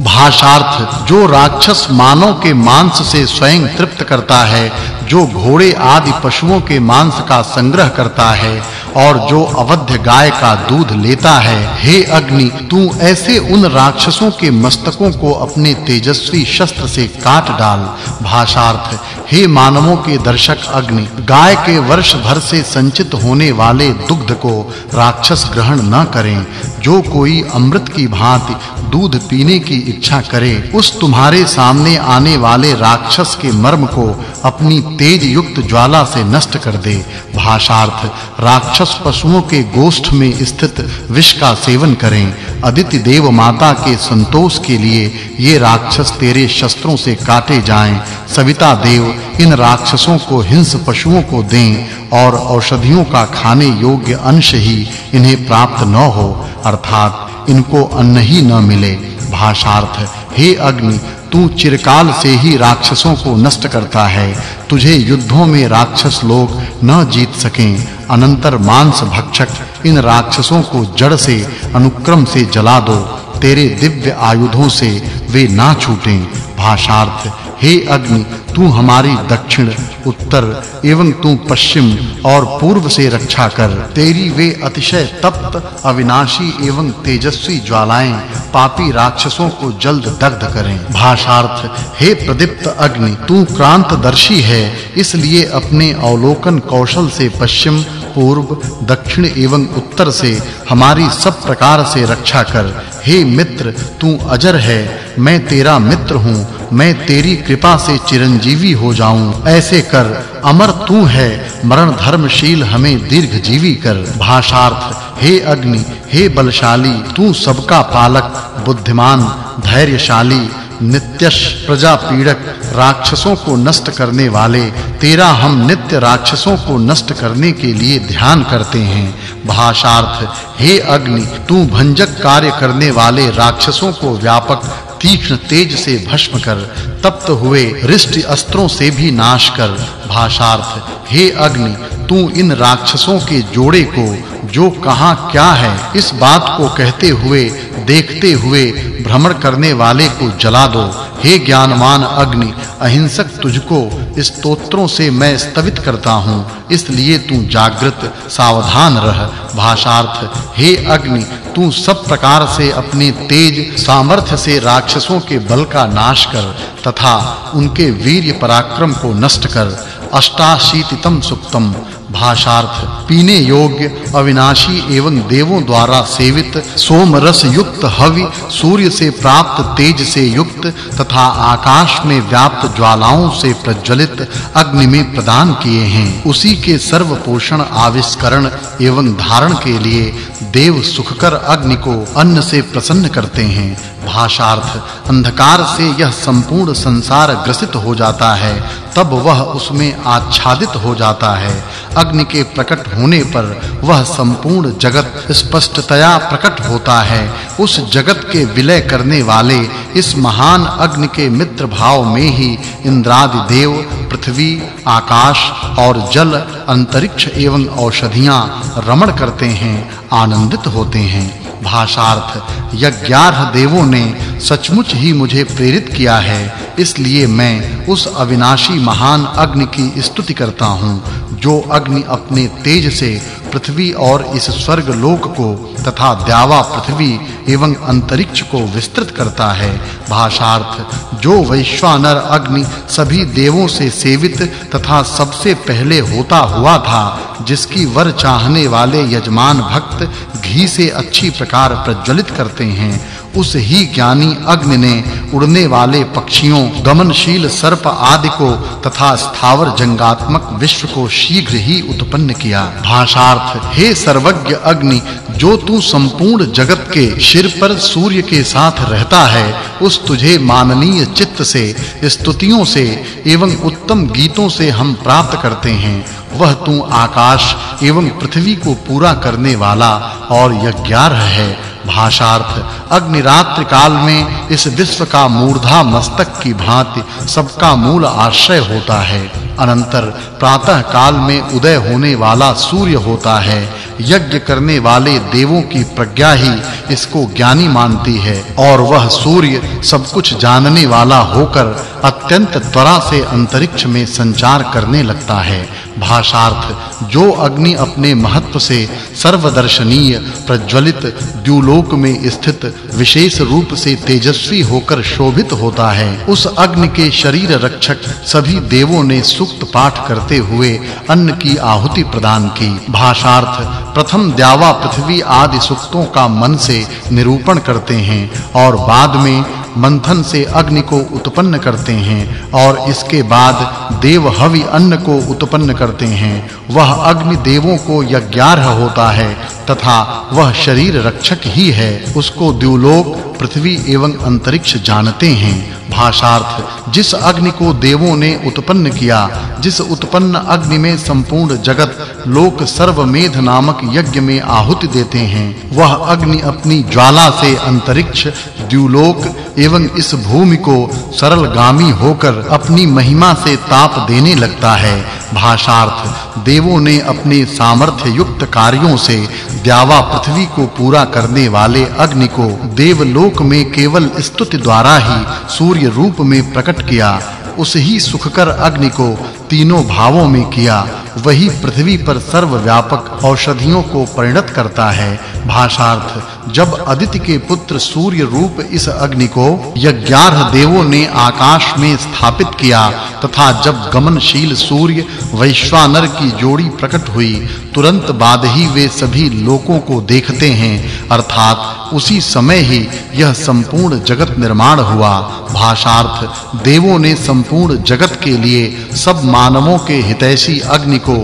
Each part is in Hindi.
भाषार्थ, जो राक्षस मानव के मांस से स्वयं तृप्त करता है, जो घोड़े आदि पशुओं के मांस का संग्रह करता है और जो अवध्य गाय का दूध लेता है, हे अग्नि, तू ऐसे उन राक्षसों के मस्तकों को अपने तेजस्वी शस्त्र से काट डाल। भाषार्थ, हे मानवों के दर्शक अग्नि, गाय के वर्ष भर से संचित होने वाले दुग्ध को राक्षस ग्रहण न करें। जो कोई अमृत की भांति दूध पीने की इच्छा करे, उस तुम्हारे सामने आने वाले राक्षस के मर्म को अपनी तेज युक्त ज्वाला से नष्ट कर दे। भाषार्थ, राक्षस पशुओं के गोष्ठ में स्थित विष का सेवन करें। अदिति देव माता के संतोष के लिए ये राक्षस तेरे शस्त्रों से काटे जाएँ। सविता देव, इन राक्षसों को हिंस पशुओं को दें और औषधियों का खाने योग्य अंश ही इन्हें प्राप्त न हो। अर्थात इनको अन्न ही न मिले। भाषार्थ, हे अग्नि तू चिरकाल से ही राक्षसों को नष्ट करता है। तुझे युद्धों में राक्षस लोग न जीत सकें। अनंतर मांस भक्षक इन राक्षसों को जड़ से, अनुक्रम से जला दो। तेरे दिव्य आयुधों से वे ना छूटें। भाषार्थ हे अग्नि, तू हमारी दक्षिण, उत्तर, एवं तू पश्चिम और पूर्व से रक्षा कर। तेरी वे अतिशय तप्त, अविनाशी एवं तेजस्वी ज्वालाएँ, पापी राक्षसों को जल्द दग्ध करें। भाषार्थ, हे प्रदीप्त अग्नि, तू क्रांतदर्शी है, इसलिए अपने अवलोकन कौशल से पश्चिम पूर्व, दक्षिण एवं उत्तर से हमारी सब प्रकार से रक्षा कर। हे मित्र, तू अजर है, मैं तेरा मित्र हूँ, मैं तेरी कृपा से चिरंजीवी हो जाऊँ। ऐसे कर, अमर तू है, मरण धर्मशील हमें दीर्घ जीवी कर। भाषार्थ, हे अग्नि, हे बलशाली, तू सबका पालक, बुद्धिमान, धैर्यशाली नित्यश प्रजा पीड़क राक्षसों को नष्ट करने वाले, तेरा हम नित्य राक्षसों को नष्ट करने के लिए ध्यान करते हैं। भाषार्थ, हे अग्नि, तू भंजक कार्य करने वाले राक्षसों को व्यापक तीक्ष्ण तेज से भस्म कर तप्त हुए रिष्ट अस्त्रों से भी नाश कर, भाषार्थ, हे अग्नि, तू इन राक्षसों के जोड़े को, जो कहाँ क्या है, इस बात को कहते हुए, देखते हुए, भ्रमण करने वाले को जला दो। हे ज्ञानमान अग्नि, अहिंसक तुझको स्तोत्रों से मैं स्तवित करता हूँ। इसलिए तू जागृत, सावधान रह। भाषार्थ, हे अग्नि, तू सब प्रकार से अपने तेज सामर्थ्य से राक्षसों के बल का नाश कर तथा उनके वीर्य पराक्रम को नष्ट कर। अष्टाशीतितम सुक्तम भाषार्थ, पीने योग्य, अविनाशी एवं देवों द्वारा सेवित सोम रस युक्त हवि, सूर्य से प्राप्त, तेज से युक्त, तथा आकाश में व्याप्त ज्वालाओं से प्रज्वलित, अग्नि में प्रदान किए हैं। उसी के सर्व पोषण आविष्करण एवं धारण के लिए देव सुखकर अग्नि को अन्न से प्रसन्न करते हैं। भाषार्थ, अंधकार से यह संपूर्ण संसार ग्रसित हो जाता है, तब वह उसमें आच्छादित हो जाता है। अग्नि के प्रकट होने पर वह संपूर्ण जगत स्पष्टतया प्रकट होता है। उस जगत के विलय करने वाले इस महान अग्नि के मित्र भाव में ही इंद्रादि देव, पृथ्वी, आकाश और जल, अंतरिक्ष एवं औषधियाँ रमण करते हैं, आनंदित होते हैं। भाषार्थ, यज्ञार्ह देवों ने सचमुच ही मुझे प्रेरित किया है। इसलिए मैं उस अविनाशी महान अग्नि की स्तुति करता हूँ। जो अग्नि अपने तेज से पृथ्वी और इस स्वर्ग लोक को तथा द्यावा पृथ्वी एवं अंतरिक्ष को विस्तृत करता है, भाषार्थ, जो वैश्वानर अग्नि सभी देवों से सेवित तथा सबसे पहले होता हुआ था, जिसकी वर चाहने वाले यजमान भक्त घी से अच्छी प्रकार प्रज्वलित करते हैं उस ही ज्ञानी अग्नि ने उड़ने वाले पक्षियों, गमनशील सर्प आदि को तथा स्थावर जंगात्मक विश्व को शीघ्र ही उत्पन्न किया। भाषार्थ, हे सर्वज्ञ अग्नि, जो तू संपूर्ण जगत के सिर पर सूर्य के साथ रहता है, उस तुझे माननीय चित्त से, स्तुतियों से एवं उत्तम गीतों से हम प्राप्त करते हैं। वह तू आकाश एवं पृथ्वी को पूरा करने वाला और यज्ञार्ह है। भाषार्थ अग्नि रात्रि काल में इस विश्व का मूर्धा मस्तक की भांति सबका मूल आश्रय होता है। अनंतर प्रातः काल में उदय होने वाला सूर्य होता है, यज्ञ करने वाले देवों की प्रज्ञा ही इसको ज्ञानी मानती है, और वह सूर्य सब कुछ जानने वाला होकर अत्यंत त्वरा से अंतरिक्ष में संचार करने लगता है। भाषार्थ, जो अग्नि अपने महत्व से सर्वदर्शनीय, प्रज्वलित, द्युलोक में स्थित विशेष रूप से तेजस्वी होकर शोभित होता है, उस अग्नि के शरीर रक्षक सभी देवों ने सूक्त पाठ करते हुए अन्न की आहुति प्रदान की। भाषार्थ, प्रथम द्यावा पृथ्वी आदि सूक्तों का मन से निरूपण करते हैं और बाद में मंथन से अग्नि को उत्पन्न करते हैं और इसके बाद देव हवि अन्न को उत्पन्न करते हैं। वह अग्नि देवों को यज्ञार्ह होता है तथा वह शरीर रक्षक ही है। उसको द्युलोक, पृथ्वी एवं अंतरिक्ष जानते हैं। भाषार्थ, जिस अग्नि को देवों ने उत्पन्न किया, जिस उत्पन्न अग्नि में संपूर्ण जगत, लोक सर्वमेध नामक यज्ञ में आहुति देते हैं, वह अग्नि अपनी ज्वाला से अंतरिक्ष, द्युलोक एवं इस भूमि को सरलगामी होकर अपनी महिमा से ताप देने लगता है। भाषार्थ। देवों ने अपने सामर्थ्य युक्त कार्यों से द्यावा पृथ्वी को पूरा करने वाले अग्नि को देवलोक में केवल स्तुति द्वारा ही सूर्य रूप में प्रकट किया। उस ही सुखकर अग्नि को तीनों भावों में किया, वही पृथ्वी पर सर्वव्यापक औषधियों को परिणत करता है। भाषार्थ, जब अदिति के पुत्र सूर्य रूप इस अग्नि को यज्ञार्ह देवों ने आकाश में स्थापित किया, तथा जब गमनशील सूर्य वैश्वानर की जोड़ी प्रकट हुई, तुरंत बाद ही वे सभी लोकों को देखते हैं, अर्थात उसी समय ही यह संपूर्ण जगत निर्माण हुआ। भाषार्थ, देवों ने संपूर्ण जगत के लिए सब मानवों के हितैषी अग्नि को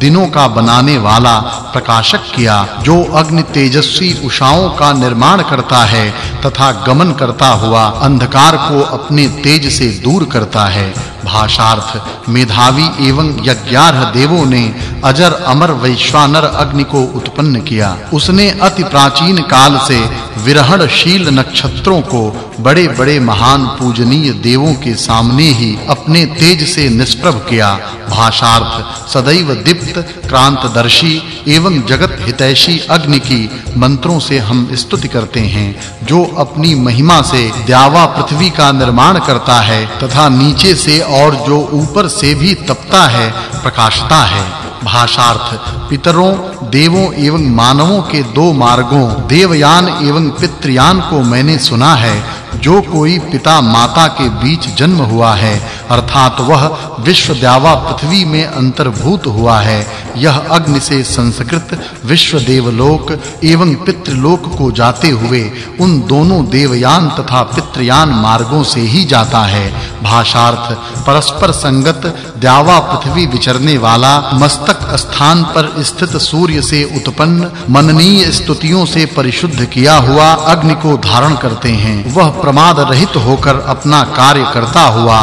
दिनों का बनाने वाला प्रकाशक किया, जो अग्नि तेजस्वी उषाओं का निर्माण करता है तथा गमन करता हुआ अंधकार को अपने तेज से दूर करता है। भाषार्थ, मेधावी एवं यज्ञार्ह देवों ने अजर अमर वैश्वानर अग्नि को उत्पन्न किया। उसने अति प्राचीन काल से विरहणशील नक्षत्रों को बड़े-बड़े महान पूजनीय देवों के सामने ही अपने तेज से निष्प्रभ किया। भाषार्थ, सदैव दीप्त, क्रांतदर्शी एवं जगत हितैषी अग्नि की मंत्रों से हम स्तुति करते हैं। जो अपनी महिमा से द्यावा पृथ्वी का निर्माण करता है तथा नीचे से और जो ऊपर से भी तपता है, प्रकाशता है। भाषार्थ। पितरों, देवों एवं मानवों के दो मार्गों, देवयान एवं पितृयान को मैंने सुना है, जो कोई पिता माता के बीच जन्म हुआ है। अर्थात वह विश्व द्यावा पृथ्वी में अंतर्भूत हुआ है। यह अग्नि से संस्कृत विश्व देवलोक एवं पितृलोक को जाते हुए उन दोनों देवयान तथा पितृयान मार्गों से ही जाता है। भाषार्थ, परस्पर संगत द्यावा पृथ्वी विचरने वाला मस्तक स्थान पर स्थित सूर्य से उत्पन्न, मननीय स्तुतियों से परिशुद्ध किया हुआ अग्नि को धारण करते हैं। वह प्रमाद रहित होकर अपना कार्य करता हुआ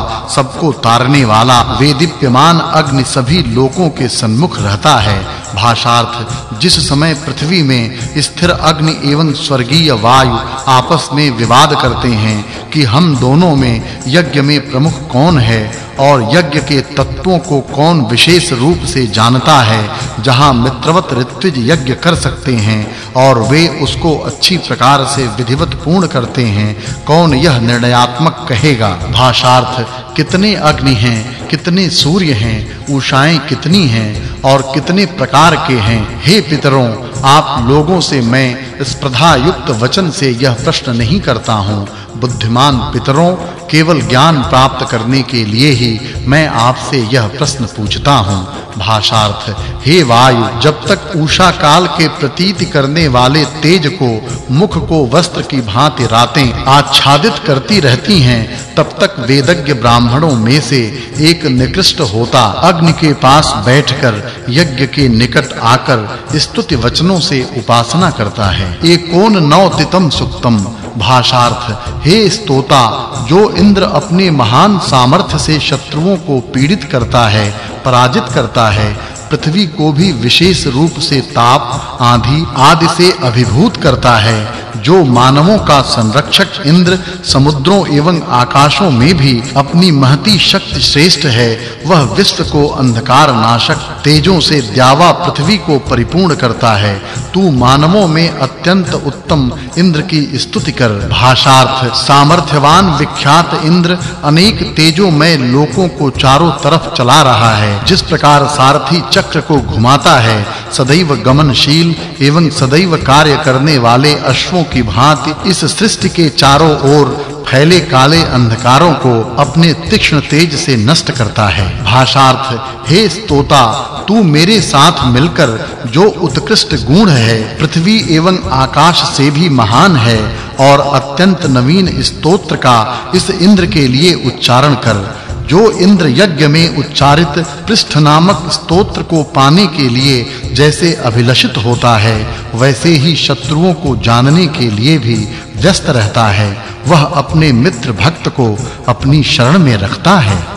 सबको तारने वाला वे वेदिप्यमान अग्नि सभी लोकों के सम्मुख रहता है। भाषार्थ, जिस समय पृथ्वी में स्थिर अग्नि एवं स्वर्गीय वायु आपस में विवाद करते हैं कि हम दोनों में यज्ञ में प्रमुख कौन है और यज्ञ के तत्वों को कौन विशेष रूप से जानता है, जहाँ मित्रवत ऋत्विज यज्ञ कर सकते हैं और वे उसको अच्छी प्रकार से विधिवत पूर्ण करते हैं, कौन यह निर्णयात्मक कहेगा, भाषार्थ, कितने अग्नि हैं, कितने सूर्य हैं उषाएँ कितनी हैं और कितने प्रकार के हैं। हे पितरों, आप लोगों से मैं स्पर्धा युक्त वचन से यह प्रश्न नहीं करता हूँ। बुद्धिमान पितरों केवल ज्ञान प्राप्त करने के लिए ही मैं आपसे यह प्रश्न पूछता हूँ। भाषार्थ, हे वायु, जब तक उषा काल के प्रतीत करने वाले तेज को, मुख को वस्त्र की भांति रातें आच्छादित करती रहती हैं, तब तक वेदज्ञ ब्राह्मणों में से एक निकृष्ट होता अग्नि के पास बैठकर यज्ञ के निकट आकर स्तुति वचनों से उपासना करता है। एकोन नौतितम सुक्तम भाषार्थ, हे स्तोता, जो इंद्र अपने महान सामर्थ्य से शत्रुओं को पीड़ित करता है, पराजित करता है पृथ्वी को भी विशेष रूप से ताप, आंधी आदि से अभिभूत करता है, जो मानवों का संरक्षक इंद्र समुद्रों एवं आकाशों में भी अपनी महती शक्ति श्रेष्ठ है, वह विश्व को अंधकार नाशक तेजों से द्यावा पृथ्वी को परिपूर्ण करता है। तू मानवों में अत्यंत उत्तम इंद्र की स्तुति कर, भाषार्थ, सामर्थ्यवान विख्यात इंद्र अनेक तेजों में लोकों को चारों तरफ़ चला रहा है, जिस प्रकार सारथी चक्र को घुमाता है, सदैव गमनशील एवं सदैव कार्य करने वाले अश्वों की भांति इस सृष्टि के चारों ओर फैले काले अंधकारों को अपने तीक्ष्ण तेज से नष्ट करता है। भाषार्थ, हे स्तोता, तू मेरे साथ मिलकर जो उत्कृष्ट गुण है, पृथ्वी एवं आकाश से भी महान है, और अत्यंत नवीन स्तोत्र का इस इंद्र के लिए उच्चारण कर। जो इंद्र यज्ञ में उच्चारित पृष्ठ नामक स्तोत्र को पाने के लिए जैसे अभिलषित होता है, वैसे ही शत्रुओं को जानने के लिए भी व्यस्त रहता है। वह अपने मित्र भक्त को अपनी शरण में रखता है।